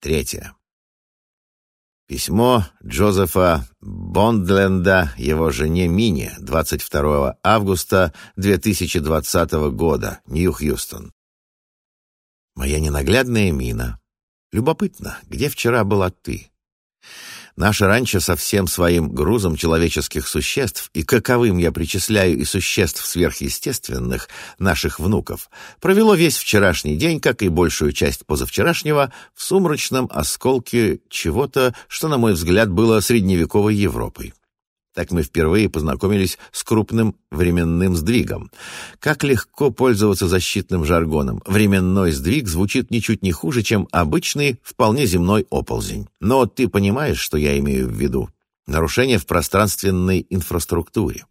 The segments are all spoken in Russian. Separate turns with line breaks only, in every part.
Третье. Письмо Джозефа Бондленда его жене Мине 22 августа 2020 года, Нью-Хьюстон. «Моя ненаглядная Мина. Любопытно, где вчера была ты?» Наше ранчо со всем своим грузом человеческих существ, и каковым я причисляю и существ сверхъестественных, наших внуков, провело весь вчерашний день, как и большую часть позавчерашнего, в сумрачном осколке чего-то, что, на мой взгляд, было средневековой Европой. Так мы впервые познакомились с крупным временным сдвигом. Как легко пользоваться защитным жаргоном. Временной сдвиг звучит ничуть не хуже, чем обычный, вполне земной оползень. Но ты понимаешь, что я имею в виду? Нарушение в пространственной инфраструктуре.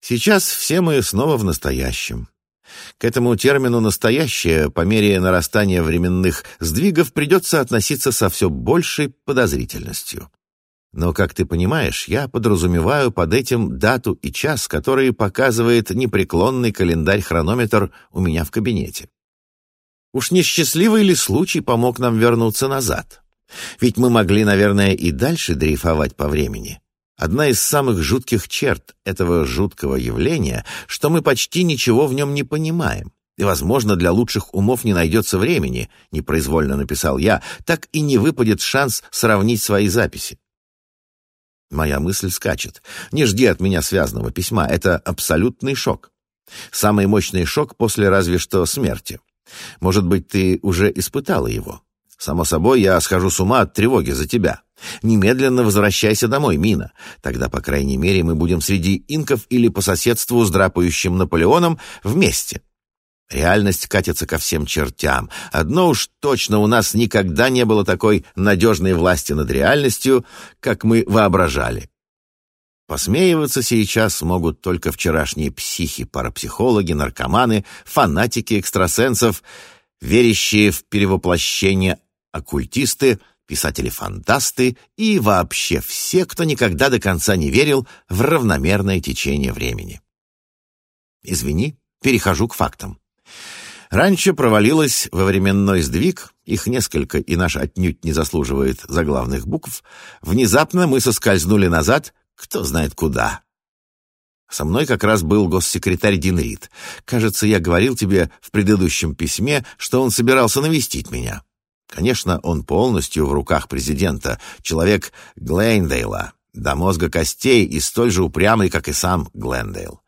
Сейчас все мы снова в настоящем. К этому термину «настоящее» по мере нарастания временных сдвигов придется относиться со все большей подозрительностью. Но, как ты понимаешь, я подразумеваю под этим дату и час, которые показывает непреклонный календарь-хронометр у меня в кабинете. Уж несчастливый ли случай помог нам вернуться назад? Ведь мы могли, наверное, и дальше дрейфовать по времени. Одна из самых жутких черт этого жуткого явления, что мы почти ничего в нем не понимаем. И, возможно, для лучших умов не найдется времени, непроизвольно написал я, так и не выпадет шанс сравнить свои записи. Моя мысль скачет. Не жди от меня связанного письма. Это абсолютный шок. Самый мощный шок после разве что смерти. Может быть, ты уже испытала его. Само собой, я схожу с ума от тревоги за тебя. Немедленно возвращайся домой, Мина. Тогда, по крайней мере, мы будем среди инков или по соседству с драпающим Наполеоном вместе. Реальность катится ко всем чертям. Одно уж точно у нас никогда не было такой надежной власти над реальностью, как мы воображали. Посмеиваться сейчас могут только вчерашние психи, парапсихологи, наркоманы, фанатики экстрасенсов, верящие в перевоплощение оккультисты, писатели-фантасты и вообще все, кто никогда до конца не верил в равномерное течение времени. Извини, перехожу к фактам. Раньше провалилось во временной сдвиг, их несколько, и наш отнюдь не заслуживает заглавных букв. Внезапно мы соскользнули назад, кто знает куда. Со мной как раз был госсекретарь Динрид. Кажется, я говорил тебе в предыдущем письме, что он собирался навестить меня. Конечно, он полностью в руках президента, человек Глендейла, до мозга костей и столь же упрямый, как и сам Глендейл.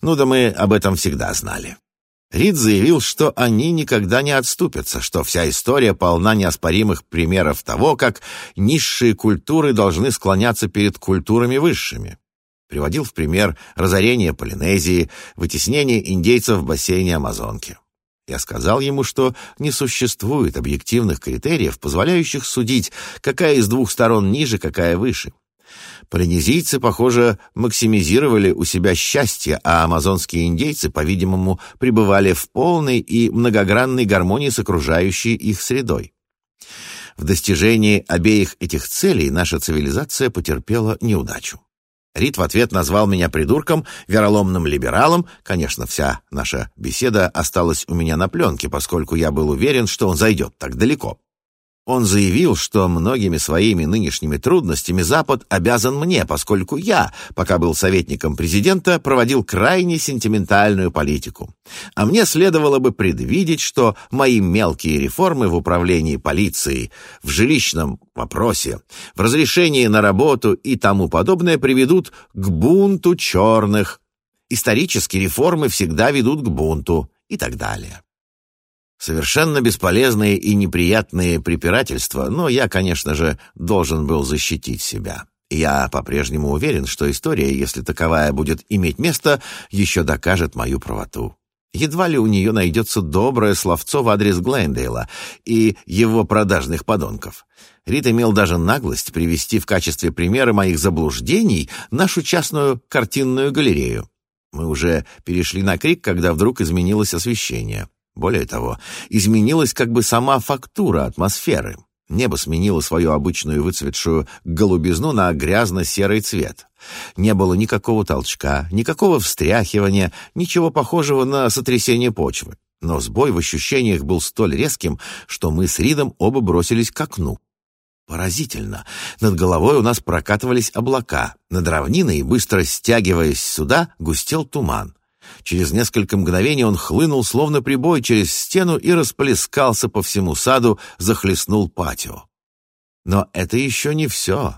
Ну да мы об этом всегда знали. Рид заявил, что они никогда не отступятся, что вся история полна неоспоримых примеров того, как низшие культуры должны склоняться перед культурами высшими. Приводил в пример разорение Полинезии, вытеснение индейцев в бассейне Амазонки. Я сказал ему, что не существует объективных критериев, позволяющих судить, какая из двух сторон ниже, какая выше. Полинезийцы, похоже, максимизировали у себя счастье, а амазонские индейцы, по-видимому, пребывали в полной и многогранной гармонии с окружающей их средой. В достижении обеих этих целей наша цивилизация потерпела неудачу. Рид в ответ назвал меня придурком, вероломным либералом. Конечно, вся наша беседа осталась у меня на пленке, поскольку я был уверен, что он зайдет так далеко. Он заявил, что многими своими нынешними трудностями Запад обязан мне, поскольку я, пока был советником президента, проводил крайне сентиментальную политику. А мне следовало бы предвидеть, что мои мелкие реформы в управлении полицией, в жилищном вопросе, в разрешении на работу и тому подобное приведут к бунту черных. Исторические реформы всегда ведут к бунту и так далее. Совершенно бесполезные и неприятные препирательства, но я, конечно же, должен был защитить себя. Я по-прежнему уверен, что история, если таковая будет иметь место, еще докажет мою правоту. Едва ли у нее найдется доброе словцо в адрес Глендейла и его продажных подонков. Рид имел даже наглость привести в качестве примера моих заблуждений нашу частную картинную галерею. Мы уже перешли на крик, когда вдруг изменилось освещение. Более того, изменилась как бы сама фактура атмосферы. Небо сменило свою обычную выцветшую голубизну на грязно-серый цвет. Не было никакого толчка, никакого встряхивания, ничего похожего на сотрясение почвы. Но сбой в ощущениях был столь резким, что мы с Ридом оба бросились к окну. Поразительно. Над головой у нас прокатывались облака. Над равниной, быстро стягиваясь сюда, густел туман. Через несколько мгновений он хлынул, словно прибой, через стену и расплескался по всему саду, захлестнул патио. Но это еще не все.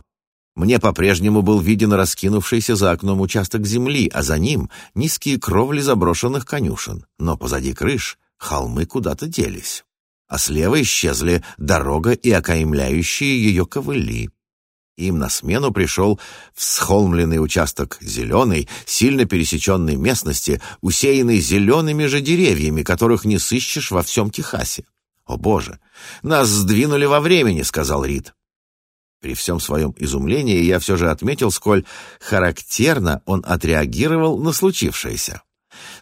Мне по-прежнему был виден раскинувшийся за окном участок земли, а за ним низкие кровли заброшенных конюшен, но позади крыш холмы куда-то делись а слева исчезли дорога и окаймляющие ее ковыли. Им на смену пришел всхолмленный участок зеленой, сильно пересеченной местности, усеянный зелеными же деревьями, которых не сыщешь во всем Техасе. «О, Боже! Нас сдвинули во времени!» — сказал Рид. При всем своем изумлении я все же отметил, сколь характерно он отреагировал на случившееся.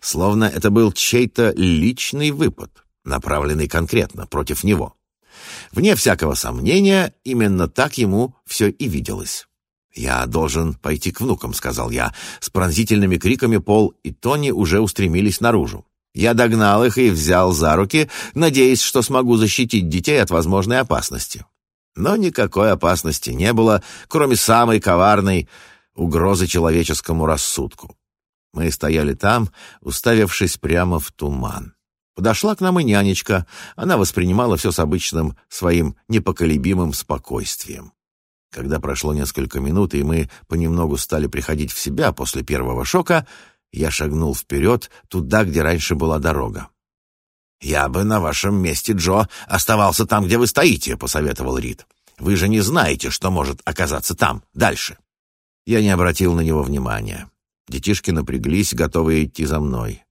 Словно это был чей-то личный выпад, направленный конкретно против него. — Вне всякого сомнения, именно так ему все и виделось. «Я должен пойти к внукам», — сказал я. С пронзительными криками Пол и Тони уже устремились наружу. Я догнал их и взял за руки, надеясь, что смогу защитить детей от возможной опасности. Но никакой опасности не было, кроме самой коварной угрозы человеческому рассудку. Мы стояли там, уставившись прямо в туман. Подошла к нам и нянечка. Она воспринимала все с обычным своим непоколебимым спокойствием. Когда прошло несколько минут, и мы понемногу стали приходить в себя после первого шока, я шагнул вперед, туда, где раньше была дорога. «Я бы на вашем месте, Джо, оставался там, где вы стоите», — посоветовал Рид. «Вы же не знаете, что может оказаться там, дальше». Я не обратил на него внимания. Детишки напряглись, готовые идти за мной.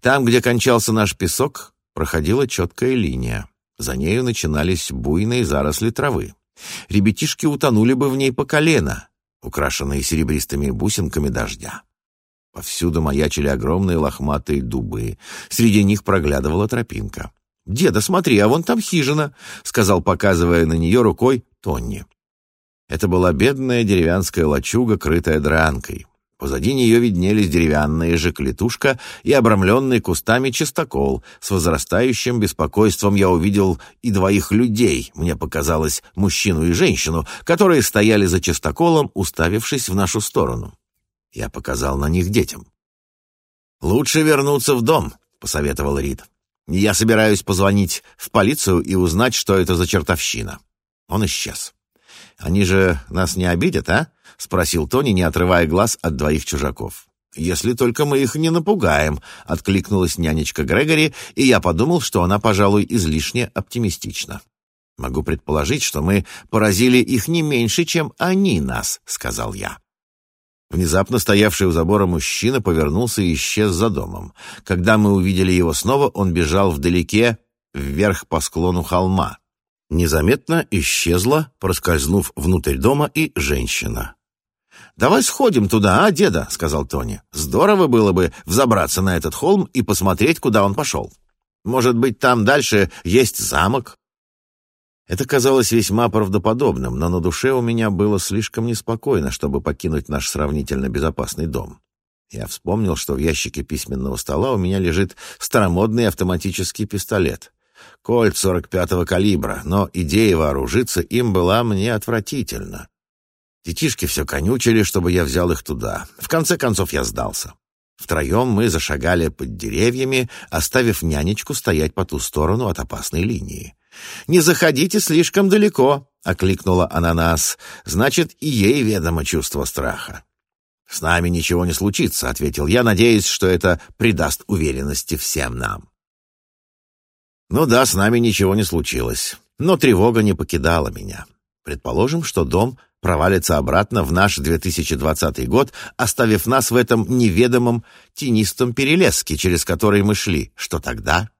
Там, где кончался наш песок, проходила четкая линия. За нею начинались буйные заросли травы. Ребятишки утонули бы в ней по колено, украшенные серебристыми бусинками дождя. Повсюду маячили огромные лохматые дубы. Среди них проглядывала тропинка. «Деда, смотри, а вон там хижина», — сказал, показывая на нее рукой Тонни. Это была бедная деревянская лачуга, крытая дранкой. Позади нее виднелись деревянная же клетушка и обрамленный кустами чистокол. С возрастающим беспокойством я увидел и двоих людей, мне показалось, мужчину и женщину, которые стояли за чистоколом, уставившись в нашу сторону. Я показал на них детям. «Лучше вернуться в дом», — посоветовал Рид. «Я собираюсь позвонить в полицию и узнать, что это за чертовщина». Он исчез. Они же нас не обидят, а?» — спросил Тони, не отрывая глаз от двоих чужаков. «Если только мы их не напугаем», — откликнулась нянечка Грегори, и я подумал, что она, пожалуй, излишне оптимистична. «Могу предположить, что мы поразили их не меньше, чем они нас», — сказал я. Внезапно стоявший у забора мужчина повернулся и исчез за домом. Когда мы увидели его снова, он бежал вдалеке, вверх по склону холма. Незаметно исчезла, проскользнув внутрь дома, и женщина. «Давай сходим туда, а, деда?» — сказал Тони. «Здорово было бы взобраться на этот холм и посмотреть, куда он пошел. Может быть, там дальше есть замок?» Это казалось весьма правдоподобным, но на душе у меня было слишком неспокойно, чтобы покинуть наш сравнительно безопасный дом. Я вспомнил, что в ящике письменного стола у меня лежит старомодный автоматический пистолет — кольт 45-го калибра, но идея вооружиться им была мне отвратительна. Детишки все конючили, чтобы я взял их туда. В конце концов я сдался. Втроем мы зашагали под деревьями, оставив нянечку стоять по ту сторону от опасной линии. «Не заходите слишком далеко», — окликнула она нас. «Значит, и ей ведомо чувство страха». «С нами ничего не случится», — ответил я, надеясь, что это придаст уверенности всем нам. Ну да, с нами ничего не случилось, но тревога не покидала меня. Предположим, что дом провалится обратно в наш 2020 год, оставив нас в этом неведомом тенистом перелеске, через который мы шли. Что тогда?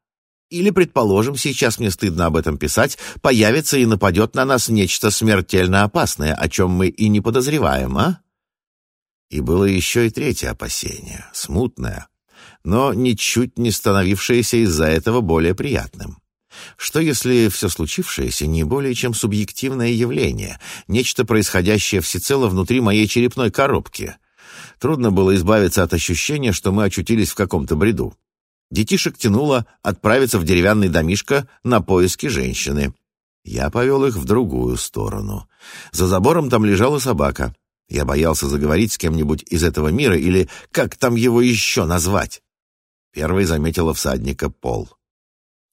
Или, предположим, сейчас мне стыдно об этом писать, появится и нападет на нас нечто смертельно опасное, о чем мы и не подозреваем, а? И было еще и третье опасение, смутное, но ничуть не становившееся из-за этого более приятным. Что если все случившееся не более чем субъективное явление, нечто происходящее всецело внутри моей черепной коробки? Трудно было избавиться от ощущения, что мы очутились в каком-то бреду. Детишек тянуло отправиться в деревянный домишко на поиски женщины. Я повел их в другую сторону. За забором там лежала собака. Я боялся заговорить с кем-нибудь из этого мира или как там его еще назвать. Первый заметила всадника Пол.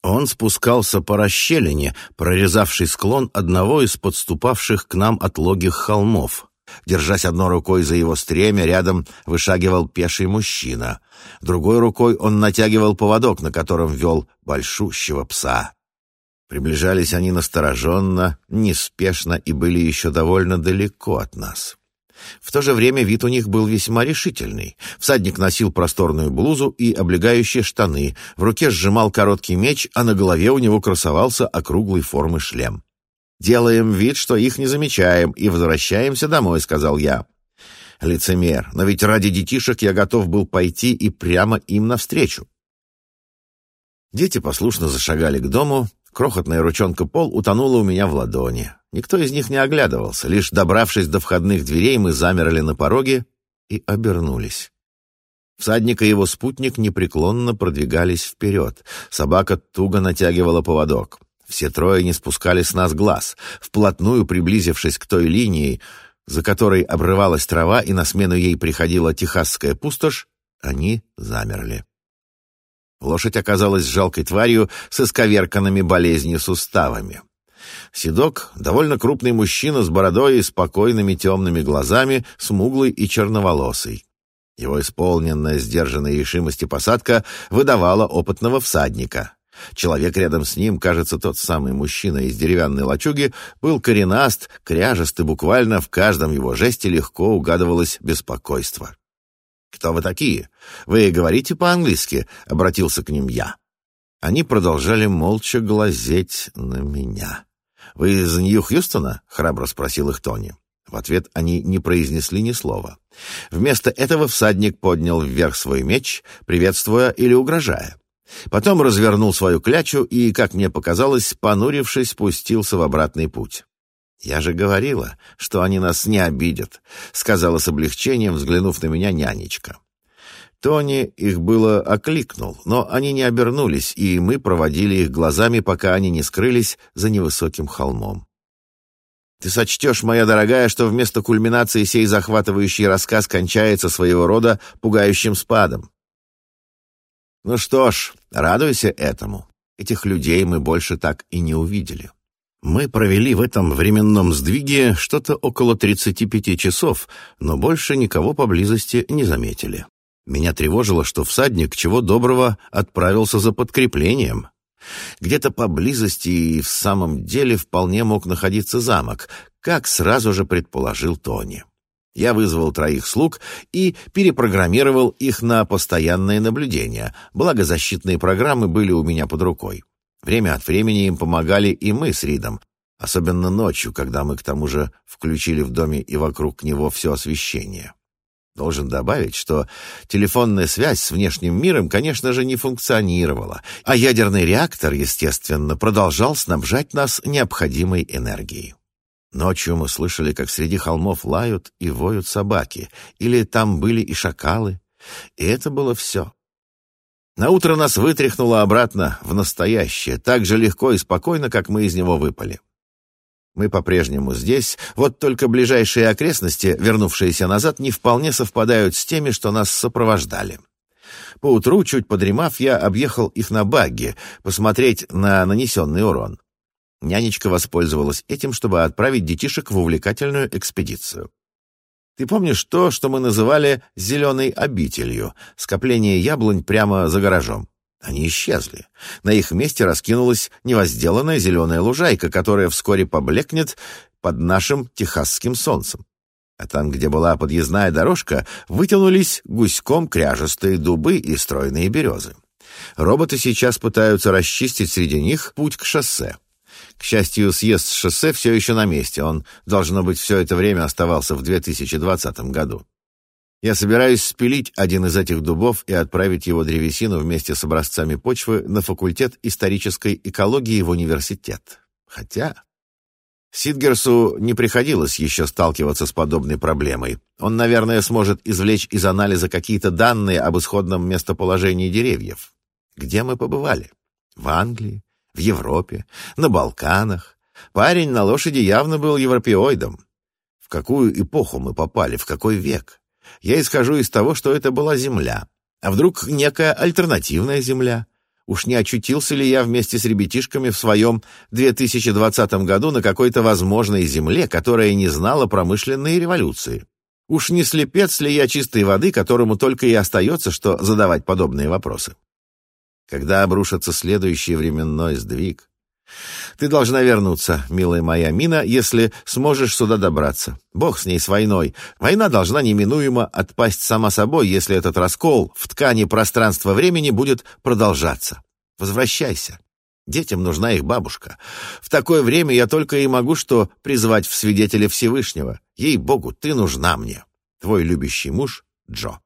Он спускался по расщелине, прорезавший склон одного из подступавших к нам отлогих холмов. Держась одной рукой за его стремя, рядом вышагивал пеший мужчина. Другой рукой он натягивал поводок, на котором вел большущего пса. Приближались они настороженно, неспешно и были еще довольно далеко от нас. В то же время вид у них был весьма решительный. Всадник носил просторную блузу и облегающие штаны, в руке сжимал короткий меч, а на голове у него красовался округлой формы шлем. «Делаем вид, что их не замечаем, и возвращаемся домой», — сказал я. «Лицемер, но ведь ради детишек я готов был пойти и прямо им навстречу». Дети послушно зашагали к дому, крохотная ручонка Пол утонула у меня в ладони. Никто из них не оглядывался. Лишь добравшись до входных дверей, мы замерли на пороге и обернулись. Всадник и его спутник непреклонно продвигались вперед. Собака туго натягивала поводок. Все трое не спускали с нас глаз, вплотную приблизившись к той линии, за которой обрывалась трава и на смену ей приходила техасская пустошь, они замерли. Лошадь оказалась жалкой тварью с исковерканными болезнью суставами. Седок — довольно крупный мужчина с бородой и спокойными темными глазами, смуглый и черноволосый. Его исполненная сдержанная решимость и посадка выдавала опытного всадника. Человек рядом с ним, кажется, тот самый мужчина из деревянной лачуги, был коренаст, кряжест, и буквально в каждом его жесте легко угадывалось беспокойство. «Кто вы такие? Вы говорите по-английски?» — обратился к ним я. Они продолжали молча глазеть на меня. «Вы из Нью-Хьюстона?» — храбро спросил их Тони. В ответ они не произнесли ни слова. Вместо этого всадник поднял вверх свой меч, приветствуя или угрожая. Потом развернул свою клячу и, как мне показалось, понурившись, спустился в обратный путь. «Я же говорила, что они нас не обидят», — сказала с облегчением, взглянув на меня нянечка. Тони их было окликнул, но они не обернулись, и мы проводили их глазами, пока они не скрылись за невысоким холмом. Ты сочтешь, моя дорогая, что вместо кульминации сей захватывающий рассказ кончается своего рода пугающим спадом. Ну что ж, радуйся этому. Этих людей мы больше так и не увидели. Мы провели в этом временном сдвиге что-то около 35 часов, но больше никого поблизости не заметили. Меня тревожило, что всадник чего доброго отправился за подкреплением. Где-то поблизости и в самом деле вполне мог находиться замок, как сразу же предположил Тони. Я вызвал троих слуг и перепрограммировал их на постоянное наблюдение, благо защитные программы были у меня под рукой. Время от времени им помогали и мы с Ридом, особенно ночью, когда мы к тому же включили в доме и вокруг него все освещение. Должен добавить, что телефонная связь с внешним миром, конечно же, не функционировала, а ядерный реактор, естественно, продолжал снабжать нас необходимой энергией. Ночью мы слышали, как среди холмов лают и воют собаки, или там были и шакалы, и это было все. Наутро нас вытряхнуло обратно в настоящее, так же легко и спокойно, как мы из него выпали. Мы по-прежнему здесь, вот только ближайшие окрестности, вернувшиеся назад, не вполне совпадают с теми, что нас сопровождали. Поутру, чуть подремав, я объехал их на багги, посмотреть на нанесенный урон. Нянечка воспользовалась этим, чтобы отправить детишек в увлекательную экспедицию. Ты помнишь то, что мы называли «зеленой обителью» — скопление яблонь прямо за гаражом? Они исчезли. На их месте раскинулась невозделанная зеленая лужайка, которая вскоре поблекнет под нашим техасским солнцем. А там, где была подъездная дорожка, вытянулись гуськом кряжестые дубы и стройные березы. Роботы сейчас пытаются расчистить среди них путь к шоссе. К счастью, съезд с шоссе все еще на месте. Он, должно быть, все это время оставался в 2020 году. Я собираюсь спилить один из этих дубов и отправить его древесину вместе с образцами почвы на факультет исторической экологии в университет. Хотя... Сидгерсу не приходилось еще сталкиваться с подобной проблемой. Он, наверное, сможет извлечь из анализа какие-то данные об исходном местоположении деревьев. Где мы побывали? В Англии, в Европе, на Балканах. Парень на лошади явно был европеоидом. В какую эпоху мы попали, в какой век? я исхожу из того, что это была Земля. А вдруг некая альтернативная Земля? Уж не очутился ли я вместе с ребятишками в своем 2020 году на какой-то возможной Земле, которая не знала промышленной революции? Уж не слепец ли я чистой воды, которому только и остается, что задавать подобные вопросы? Когда обрушится следующий временной сдвиг, ты должна вернуться, милая моя Мина, если сможешь сюда добраться. Бог с ней, с войной. Война должна неминуемо отпасть сама собой, если этот раскол в ткани пространства-времени будет продолжаться. Возвращайся. Детям нужна их бабушка. В такое время я только и могу что призвать в свидетели Всевышнего. Ей-богу, ты нужна мне. Твой любящий муж Джо.